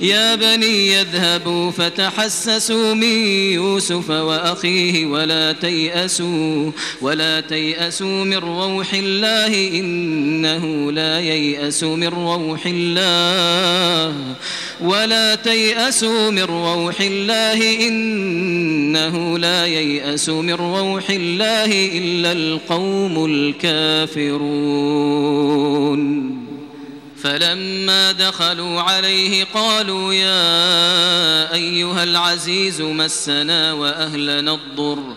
يا بني يذهبوا فتحسسوا من يوسف وأخيه ولا تيأسوا ولا تيأسوا من روح الله إنه لا ييأس من روح الله ولا تيأسوا من روح الله إنه لا ييأس من روح الله إلا القوم الكافرون. فلما دخلوا عليه قالوا يا أيها العزيز مسنا وأهلنا الضر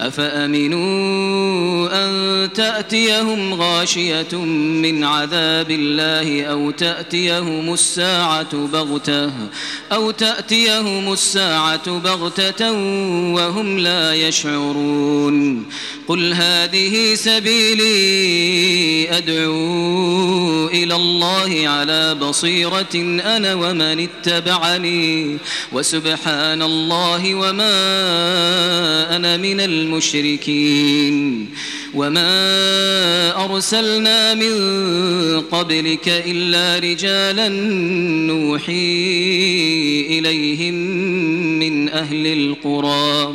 أفأمنوا أن تأتيهم غاشية من عذاب الله أو تأتيهم الساعة بغتة أو تأتيهم الساعة بغتة وهم لا يشعرون قل هذه سبيلي أدعو إلى الله على بصيرة أنا ومن اتبعني وسبحان الله وما أنا من المشركين. وما أرسلنا من قبلك إلا رجالا نوحي إليهم من أهل القرى.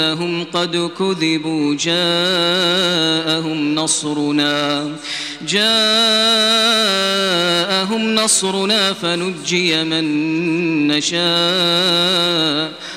أنهم قد كذبوا جاءهم نصرنا جاءهم نصرنا فنجي من نشاء.